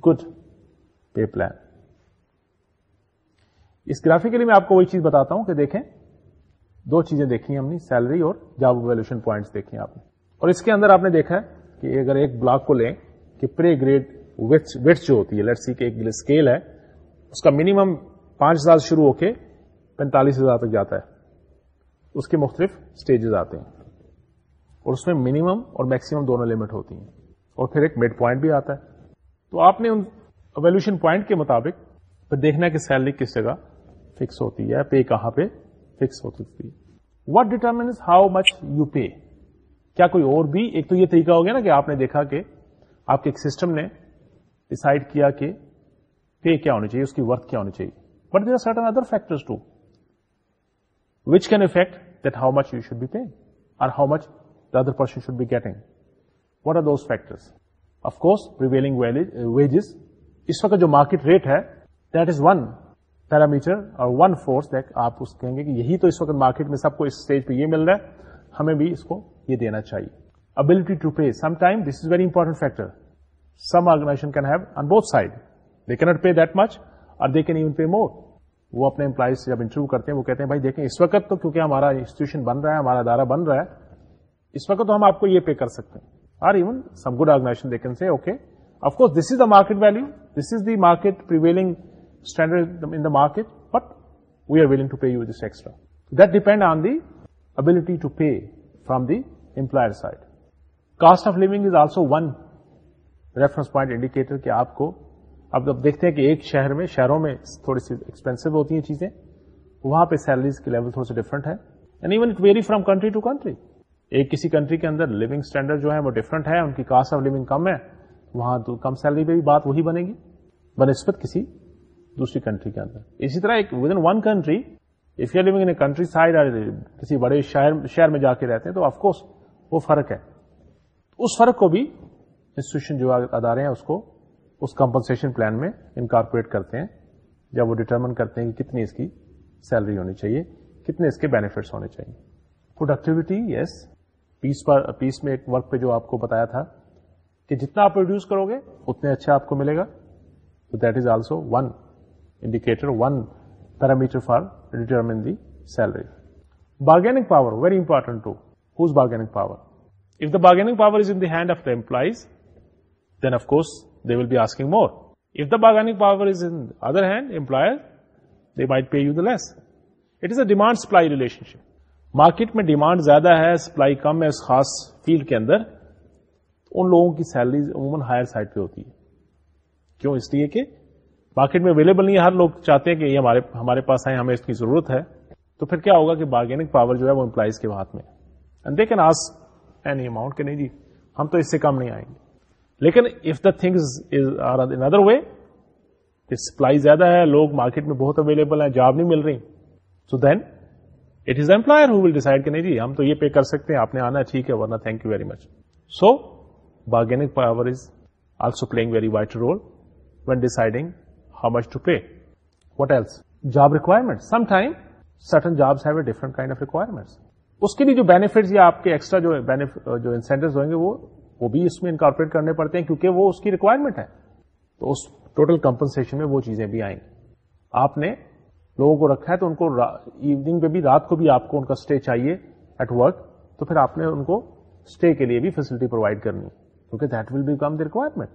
good pay plan us graphically میں آپ کو وہی چیز بتاتا ہوں کہ دیکھیں، دو چیزیں دیکھی ہم نے سیلری اور جاب ویلوشن پوائنٹس دیکھے آپ نے۔ اور اس کے اندر آپ نے دیکھا ہے کہ اگر ایک بلاک کو لیں کہ پری گریڈ وچ جو ہوتی ہے لیٹ سی کہ ایک اسکیل ہے اس کا منیمم پانچ ہزار شروع ہو کے پینتالیس ہزار تک جاتا ہے۔ اس کے مختلف اسٹیجز آتے ہیں۔ اور اس میں منیمم اور میکسیمم دونوں لمٹ ہوتی ہیں۔ اور پھر ایک مڈ پوائنٹ بھی آتا ہے۔ تو آپ نے ان اویلوشن پوائنٹ کے مطابق پھر دیکھنا کہ سیلری کس جگہ فکس ہوتی ہے پے کہاں پہ فکس ہو سکتی ہے۔ What determines how much you pay کیا کوئی اور بھی؟ ایک تو یہ طریقہ ہو گیا نا کہ آپ نے دیکھا کہ آپ کے ایک سسٹم نے ڈسائڈ کیا کہ پے کیا ہونی چاہیے، اس کی ورتھ کیا ہونی چاہیے؟ But there are certain other factor to which can affect that how much you should be pay اور how much the other person should be getting what are those factors of course prevailing wages اس وقت جو market rate ہے that is one parameter اور one force that آپ اس کہیں گے کہ یہی تو اس وقت مارکیٹ میں سب کو اس اسٹیج پہ یہ مل رہا ہے، ہمیں بھی اس کو یہ دینا چاہیے۔ Ability to pay some time this is very important factor some organization can have on both side they can't pay that much اور they can even pay more وہ اپنے امپلائیز سے جب انٹرویو کرتے ہیں، وہ کہتے ہیں، بھائی دیکھیں، اس وقت تو کیونکہ ہمارا انسٹیٹیوشن بن رہا ہے، ہمارا ادارہ بن رہا ہے، اس وقت تو ہم آپ کو یہ پے کر سکتے ہیں۔ اور ایون سم گڈ آرگنائزیشن دیکھنے سے okay of course this is the market value this is the market prevailing standard in the market but we are willing to pay you this extra that depend on the ability to pay from the employer side cost of living is also one reference point indicator کہ آپ کو اب اب دیکھتے ہیں کہ ایک شہر میں، شہروں میں تھوڑی سی ایکسپینسو ہوتی ہیں چیزیں، وہاں پہ سیلریز کی لیول تھوڑا سا ڈفرنٹ ہے۔ And even it very from country to country ایک کسی کنٹری کے اندر لونگ اسٹینڈرڈ جو ہے وہ ڈفرنٹ ہے، ان کی کاسٹ آف لونگ کم ہے، وہاں تو کم سیلری پہ بھی بات وہی بنے گی بنسپت کسی دوسری کنٹری کے اندر۔ اسی طرح ایک within one country if you living in countryside کسی بڑے شہر میں جا کے رہتے ہیں، تو آف کورس وہ فرق ہے۔ اس فرق کو بھی انسٹیٹیوشن جو ادارے ہیں، اس کو اس کمپنسن پلان میں انکارپوریٹ کرتے ہیں جب وہ ڈٹرمن کرتے ہیں کہ کتنی اس کی سیلری ہونی چاہیے کتنے اس کے بینیفٹس ہونے چاہیے۔ پروڈکٹیوٹی یس پیس پر پیس میں ایک ورک پہ جو آپ کو بتایا تھا کہ جتنا آپ پروڈیوس کرو گے اتنے اچھا آپ کو ملے گا۔ تو that is also one indicator one parameter for determine the salary bargaining power very important to whose bargaining power? If the bargaining power is in the hand of the employees, then of course they will be asking more. If the bargaining power is in the other hand, employers, they might pay you the less. It is a demand supply relationship. Market میں demand زیادہ ہے supply کم ہے اس خاص field کے اندر ان لوگوں کی salary عموماً higher side پہ ہوتی ہے کیوں اس لیے کہ مارکیٹ میں اویلیبل نہیں ہے ہر لوگ چاہتے ہیں کہ یہ ہمارے ہمارے پاس آئے ہمیں اس کی ضرورت ہے تو پھر کیا ہوگا کہ بارگیننگ پاور جو ہے وہ امپلائز کے ہاتھ میں and they can ask any amount کہ نہیں جی ہم تو اس سے کم نہیں آئیں گے لیکن if the things are in other way supply زیادہ ہے، لوگ مارکیٹ میں بہت اویلیبل ہیں جاب نہیں مل رہی. So then it is employer who will decide کہ نہیں جی ہم تو یہ پے کر سکتے ہیں، آپ نے آنا ٹھیک ہے، ورنہ thank you very much so bargaining power is also playing very white role when deciding how much to pay what else job requirement some time certain jobs have a different kind of requirement اس کے لیے جو benefit یا آپ کے extra جو جو incentive ہوئیں گے وہ وہ بھی اس میں انکارپوریٹ کرنے پڑتے ہیں کیونکہ وہ اس کی ریکوائرمنٹ ہے۔ تو اس ٹوٹل کمپنسن میں وہ چیزیں بھی آئیں۔ گی آپ نے لوگوں کو رکھا ہے تو ان کو ایوننگ پہ بھی، رات کو بھی آپ کو ان کا اسٹے چاہیے ایٹ ورک تو پھر آپ نے ان کو اسٹے کے لیے بھی فیسلٹی پرووائڈ کرنی کیونکہ that will become the requirement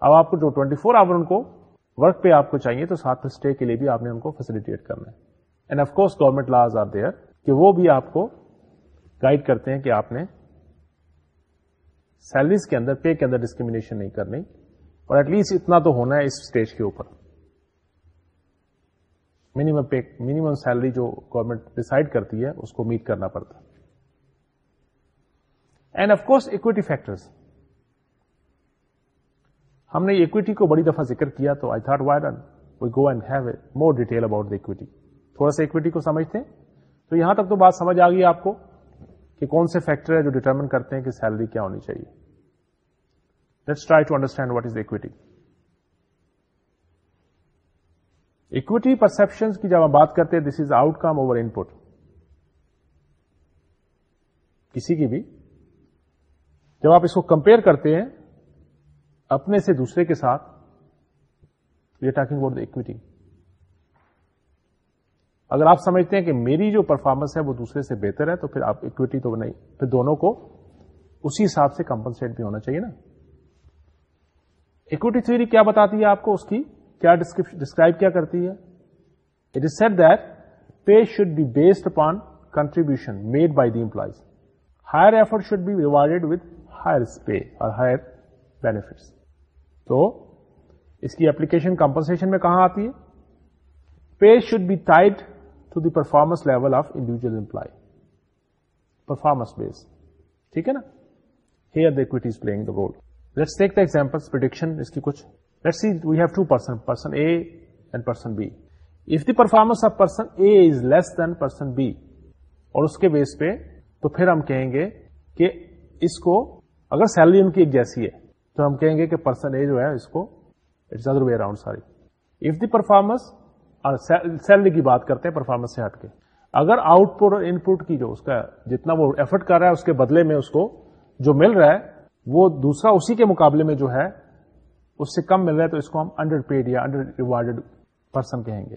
اب آپ کو جو ٹوئنٹی فور آور ان کو ورک پہ آپ کو چاہیے تو ساتھ میں اسٹے کے لیے بھی آپ نے ان کو فیسلٹیٹ کرنا ہے۔ And of course government laws are there کہ وہ بھی آپ کو گائڈ کرتے ہیں کہ آپ نے سیلریز کے اندر، پے کے اندر ڈسکریمنیشن نہیں کرنی، اور ایٹ لیسٹ اتنا تو ہونا ہے اس اسٹیج کے اوپر۔ منیمم پے منیمم سیلری جو گورنمنٹ ڈسائڈ کرتی ہے، اس کو میٹ کرنا پڑتا and of course equity factors ہم نے اکویٹی کو بڑی دفعہ ذکر کیا تو I thought why don't we go and have a more detail about the equity تھوڑا سا اکویٹی کو سمجھتے ہیں؟ تو یہاں تک تو بات سمجھ آ گئی آپ کو۔ کہ کون سے فیکٹر ہے جو ڈیٹرمن کرتے ہیں کہ سیلری کیا ہونی چاہیے۔ Let's try to understand what is equity equity perception کی جب ہم بات کرتے ہیں this is outcome over input کسی کی بھی۔ جب آپ اس کو کمپیئر کرتے ہیں، اپنے سے دوسرے کے ساتھ we are talking about the equity اگر آپ سمجھتے ہیں کہ میری جو پرفارمنس ہے وہ دوسرے سے بہتر ہے، تو پھر آپ اکوٹی تو نہیں، پھر دونوں کو اسی حساب سے کمپنسیٹ بھی ہونا چاہیے نا۔ اکوٹی تھیوری کیا بتاتی ہے آپ کو اس کی؟ کیا ڈسکرائب کیا کرتی ہے؟ It is set that pay should be based upon contribution made by the employees higher effort should be rewarded with higher pay اور ہائر بینیفٹس تو اس کی اپلیکیشن کمپنسن میں کہاں آتی ہے؟ Pay should be tied to the performance level of individual employee performance base ٹھیک ہے نا؟ Here the equity is playing the role let's take the example production اس کی کچھ. Let's see, we have two person, person A and person B. If the performance of person A is less than person B, اور اس کے بیس پہ تو پھر ہم کہیں گے کہ اس کو اگر سیلری ان کی ایک جیسی ہے تو ہم کہیں گے کہ پرسن اے جو ہے اس کو it's other way around sorry if the performance salary کی بات کرتے ہیں پرفارمنس سے ہٹ کے اگر آؤٹ پٹ اور ان پٹ کی جو اس کا جتنا وہ ایفرٹ کر رہا ہے اس کے بدلے میں اس کو جو مل رہا ہے، وہ دوسرا اسی کے مقابلے میں جو ہے، اس سے کم مل رہا ہے تو اس کو ہم انڈر پیڈ یا انڈر ریوارڈیڈ پرسن کہیں گے۔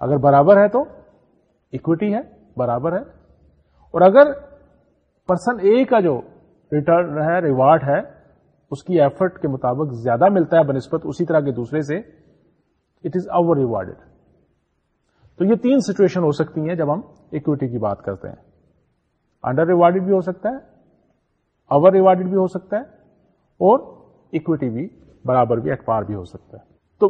اگر برابر ہے تو اکوٹی ہے، برابر ہے۔ اور اگر پرسن اے کا جو ریٹرن ہے ریوارڈ ہے، اس کی ایفرٹ کے مطابق زیادہ ملتا ہے بنسبت اسی طرح کے دوسرے سے اٹ از اوور ریوارڈیڈ تو یہ تین سچویشن ہو سکتی ہیں جب ہم اکوٹی کی بات کرتے ہیں۔ انڈر ریوارڈیڈ بھی ہو سکتا ہے اوور ریوارڈیڈ بھی ہو سکتا ہے اور اکوٹی بھی برابر بھی اخبار بھی ہو سکتا ہے۔ تو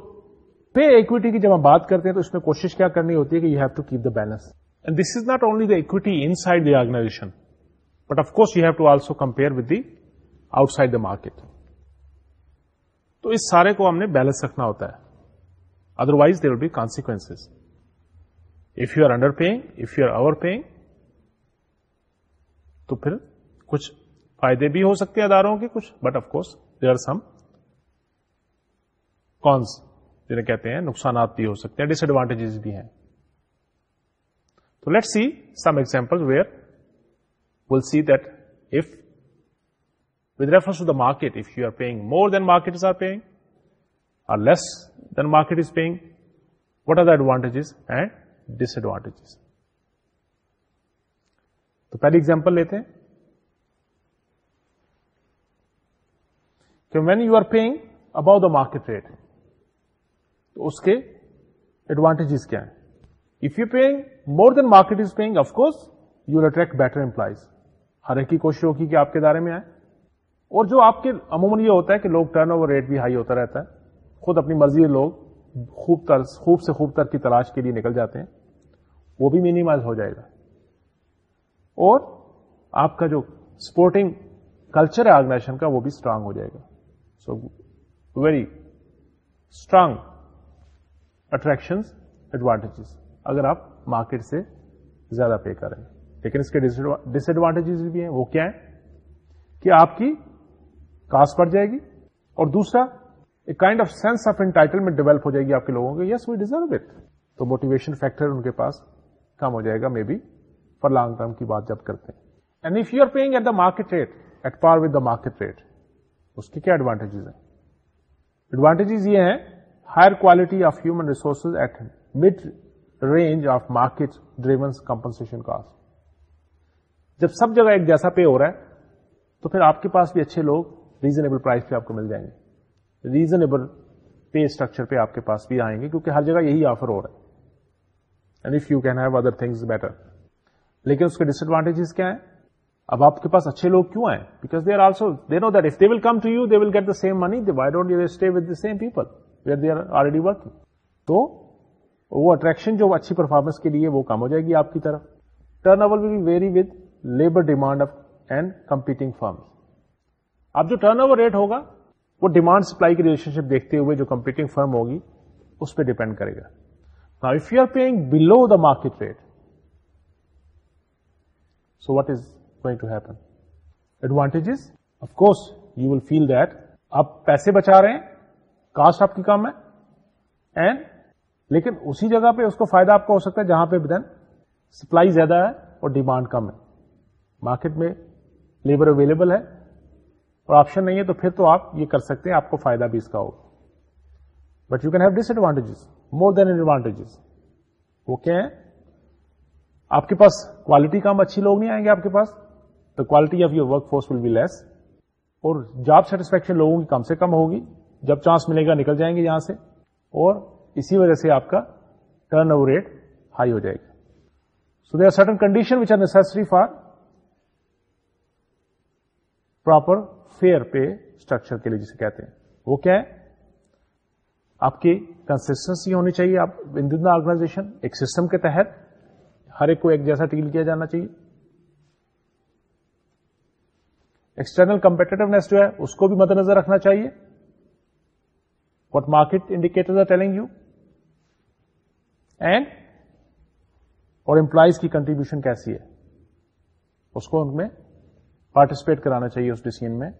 پے اکوٹی کی جب ہم بات کرتے ہیں تو اس میں کوشش کیا کرنی ہوتی ہے کہ you have to keep the balance and this is not only the equity inside the organization but of course you have to also compare with the outside the market تو اس سارے کو ہم نے بیلنس رکھنا ہوتا ہے۔ Otherwise there will be consequence if you are underpaying if you are overpaying تو پھر کچھ فائدے بھی ہو سکتے ہیں اداروں کے کچھ but of course they are some cons جنہیں کہتے ہیں نقصانات بھی ہو سکتے ہیں ڈس ایڈوانٹیجز بھی ہیں۔ تو let see some example where will see that if with reference to the market if you are paying more than market are paying or less than market is paying what are the advantages and disadvantages تو پہلی example لیتے ہیں کہ when you are paying above the market rate تو اس کے advantages کیا ہیں؟ If you paying more than market is paying of course you attract better employees ہر ایک کی کوشش ہوگی کہ آپ کے دائرے میں آئے اور جو آپ کے عموماً یہ ہوتا ہے کہ لوگ ٹرن اوور ریٹ بھی ہائی ہوتا رہتا ہے۔ خود اپنی مرضی لوگ خوب تر خوب سے خوب تر کی تلاش کے لیے نکل جاتے ہیں، وہ بھی مینیمائز ہو جائے گا۔ اور آپ کا جو سپورٹنگ کلچر ہے آرگنائزیشن کا، وہ بھی اسٹرانگ ہو جائے گا۔ So very strong attraction advantages اگر آپ مارکیٹ سے زیادہ پے کریں لیکن اس کے ڈس ایڈوانٹیجز بھی ہیں۔ وہ کیا ہیں؟ کہ آپ کی کاسٹ بڑھ جائے گی۔ اور دوسرا ایک kind of sense of entitlement develop ہو جائے گی آپ کے لوگوں کے۔ یس وی ڈیزرو اٹ تو موٹیویشن فیکٹر ان کے پاس کم ہو جائے گا may be for long term کی بات جب کرتے ہیں۔ And if you are paying at the market rate at par with the market rate اس کی کیا ایڈوانٹیجز ہیں؟ ایڈوانٹیجز یہ ہیں higher quality of human resources at mid range of market driven compensation cost جب سب جگہ ایک جیسا پے ہو رہا ہے، تو پھر آپ کے پاس بھی اچھے لوگ ریزنیبل پرائز پہ آپ کو مل جائیں گے۔ ریزنیبل پے اسٹرکچر پہ آپ کے پاس بھی آئیں گے، کیونکہ ہر جگہ یہی آفر ہو رہا ہے۔ And if you can have other things better لیکن اس کے ڈس ایڈوانٹیجز کیا ہیں؟ اب آپ کے پاس اچھے لوگ کیوں آئے because they are also they know that if they will come to you they will get the same money why don't you stay with the same people where they are already working تو وہ attraction جو اچھی performance کے لیے وہ کم ہو جائے گی آپ کی طرف۔ Turnover will be very with labour demand and competing firms اب جو ٹرن اوور ریٹ ہوگا وہ ڈیمانڈ سپلائی کی ریلیشن شپ دیکھتے ہوئے جو کمپیٹنگ فرم ہوگی، اس پہ ڈیپینڈ کرے گا۔ If you are paying below the market rate so what is going to happen advantages of course you will feel that آپ پیسے بچا رہے ہیں کاسٹ آپ کی کم ہے اینڈ لیکن اسی جگہ پہ اس کو فائدہ آپ کا ہو سکتا ہے، جہاں پہ دین سپلائی زیادہ ہے اور ڈیمانڈ کم ہے۔ مارکیٹ میں لیبر اویلیبل ہے۔ اور آپشن نہیں ہے تو پھر تو آپ یہ کر سکتے ہیں، آپ کو فائدہ بھی اس کا ہوگا۔ But you can have disadvantages more than advantages وہ کیا ہے آپ کے پاس کوالٹی کام اچھی لوگ نہیں آئیں گے آپ کے پاس the quality of your workforce will be less اور جاب سیٹسفیکشن لوگوں کی کم سے کم ہوگی، جب چانس ملے گا نکل جائیں گے یہاں سے۔ اور اسی وجہ سے آپ کا ٹرن اوور ریٹ ہائی ہو جائے گا۔ So they are certain condition which are necessary for proper fair pay structure کے لیے جسے کہتے ہیں۔ وہ کیا ہے؟ آپ کی کنسٹنسی ہونی چاہیے۔ آپ ان آرگنائزیشن ایک سسٹم کے تحت ہر ایک کو ایک جیسا ڈیل کیا جانا چاہیے۔ ایکسٹرنل کمپیٹیونیس جو ہے، اس کو بھی مد نظر رکھنا چاہیے۔ What market indicator are telling you and اور امپلائیز کی کنٹریبیوشن کیسی ہے۔ اس کو ان میں پارٹیسپیٹ کرانا چاہیے، اس ڈیسیزن میں۔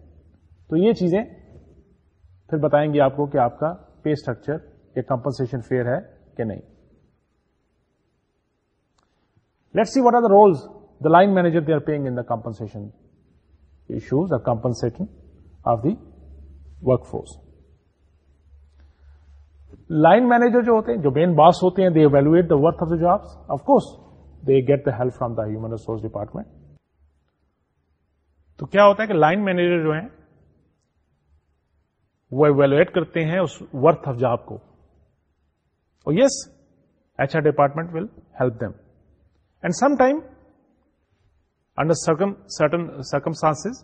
تو یہ چیزیں پھر بتائیں گے آپ کو کہ آپ کا پے اسٹرکچر یا کمپنسن فیئر ہے کہ نہیں۔ Let see what are the roles the line manager they are paying in the compensation issues or compensation of the workforce line manager جو ہوتے ہیں، جو مین باس ہوتے ہیں they evaluate the worth of the jobs of course they get the help from the human resource department تو کیا ہوتا ہے کہ لائن مینیجر جو ہیں وہ ایویلویٹ کرتے ہیں اس ورتھ آف جاب کو. Yes H R department will help them and sometime under circum certain circumstance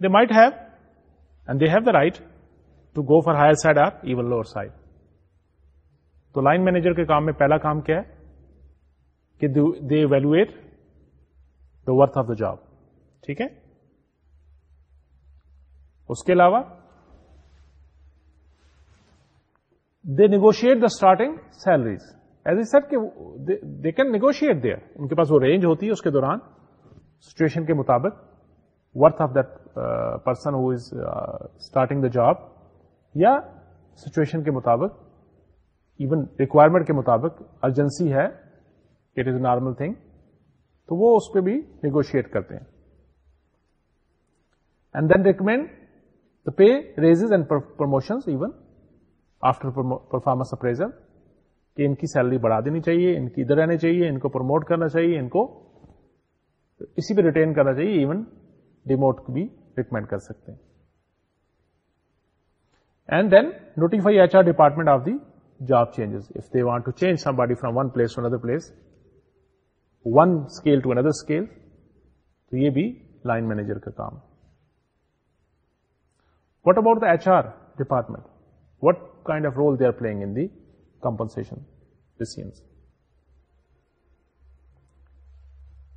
they might have and they have the right to go for higher side or even lower side تو line manager کے کام میں پہلا کام کیا ہے؟ کہ they evaluate the worth of the job ٹھیک ہے؟ اس کے علاوہ they negotiate the starting salaries. As a set they can negotiate there ان کے پاس وہ رینج ہوتی ہے اس کے دوران. سچویشن کے مطابق worth of that person who is starting the job یا سچویشن کے مطابق ایون ریکوائرمنٹ کے مطابق ارجنسی ہے it is a normal thing تو وہ اس پہ بھی نیگوشیٹ کرتے ہیں. And then recommend pay raises and promotion even after performance appraisal کہ ان کی سیلری بڑھا دینی چاہیے ان کی ادھر رہنے چاہیے ان کو پروموٹ کرنا چاہیے ان کو اسی پہ ریٹین کرنا چاہیے ایون ڈیموٹ بھی ریکمینڈ کر سکتے ہیں۔ And then notify HR department of the job changes. If they want to change somebody from one place to another place, one scale to another scale, تو یہ بھی لائن مینیجر کا کام what about the H R department what kind of role they are playing in the compensation decisions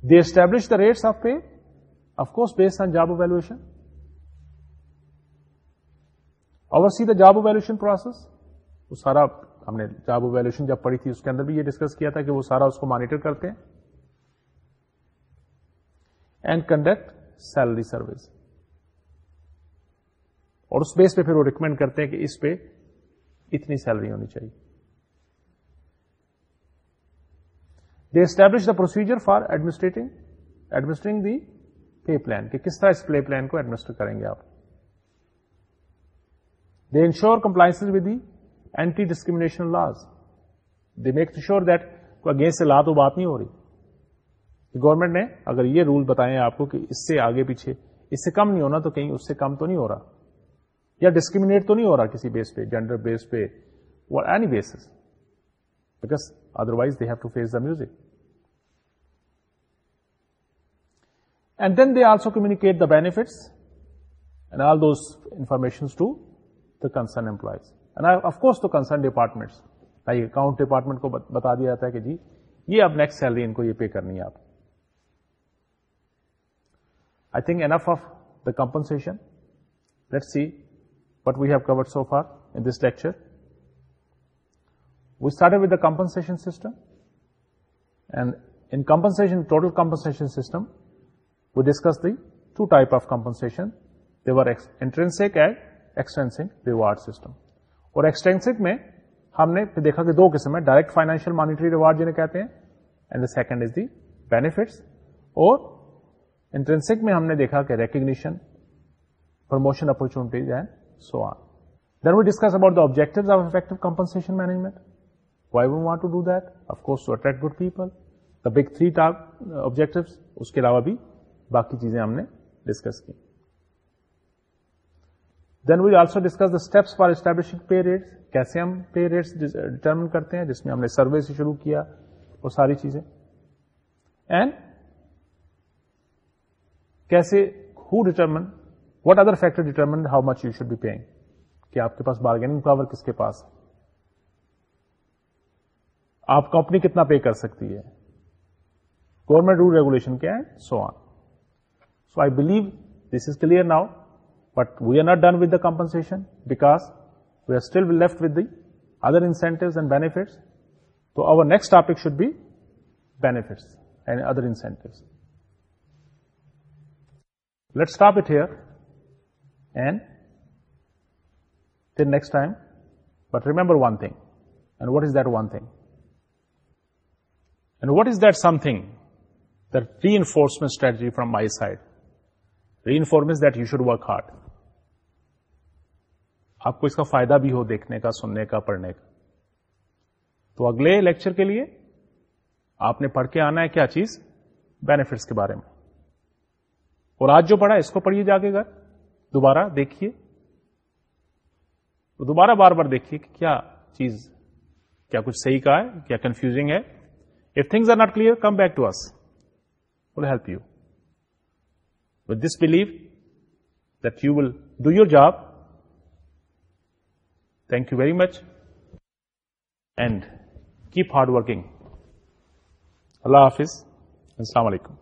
they establish the rates of pay of course based on job evaluation oversee the job evaluation process وہ سارا ہم نے job ویلوشن جب پڑھی تھی، اس کے اندر بھی یہ ڈسکس کیا تھا کہ وہ سارا اس کو مانیٹر کرتے ہیں اینڈ کنڈکٹ سیلری سروس اور اس بیس پہ پھر وہ ریکمینڈ کرتے ہیں کہ اس پہ اتنی سیلری ہونی چاہیے۔ They establish the procedure for administrating administering the pay plan کہ کس طرح اس پے پلان کو ایڈمنسٹر کریں گے آپ۔ They ensure compliance with the anti discrimination laws they make sure that کوئی اگینسٹ سے لا تو بات نہیں ہو رہی۔ گورنمنٹ نے اگر یہ رول بتائے آپ کو کہ اس سے آگے پیچھے، اس سے کم نہیں ہونا تو کہیں اس سے کم تو نہیں ہو رہا۔ یا ڈسکریمنیٹ تو نہیں ہو رہا کسی بیس پہ جینڈر بیس پہ any base because otherwise they have to face the music and then they also communicate the benefits and all those information to the concern employees and of course تو concern departments account department کو بتا دیا جاتا ہے کہ جی یہ اب نیکسٹ سیلری ان کو یہ پے کرنی ہے آپ. I think enough of the compensation. Let's see what we have covered so far in this lecture. We started with the compensation system, and in total compensation system, we discussed the two type of compensation. They were intrinsic and extrinsic reward system. اور extrinsic میں ہم نے دیکھا کہ دو قسم ہے direct financial monetary reward جنہیں کہتے ہیں and the second is the benefits اور انٹرنسک میں ہم نے دیکھا کہ recognition promotion opportunities and so on then we discuss about the objective of effective compensation management why we want to do that of course to attract good people the big three talk اس کے علاوہ بھی باقی چیزیں ہم نے discuss کی then we also discuss the steps for establishing pay rates کیسے ہم پے ریٹس ڈیٹرمن کرتے ہیں جس میں ہم نے سروے سے شروع کیا وہ ساری چیزیں اینڈ کیسے ہو determine what other factor determine how much you should be paying کہ آپ کے پاس بارگیننگ پاور کس کے پاس ہے؟ آپ کمپنی کتنا پے کر سکتی ہے؟ گورنمنٹ رول ریگولیشن کیا ہے؟ So on so I believe this is clear now but we are not done with the compensation because we are still left with the other incentives and benefits تو over next topic should be benefits and other incentives Let's stop it here and till next time. But remember one thing. And what is that one thing? And what is that something? The reinforcement strategy from my side. Reinforcement that you should work hard. آپ کو اس کا فائدہ بھی ہو دیکھنے کا سننے کا پڑھنے کا تو اگلے لیکچر کے لیے آپ نے پڑھ کے آنا ہے کیا چیز بینیفٹس کے بارے میں اور آج جو پڑھا اس کو پڑھیے جا کے گھر دوبارہ دیکھیے۔ دوبارہ بار بار دیکھیے کہ کیا چیز، کیا کچھ صحیح کا ہے، کیا کنفیوزنگ ہے۔ If things are not clear come back to us will help you with this believe that you will do your job thank you very much and keep hard working اللہ حافظ السلام علیکم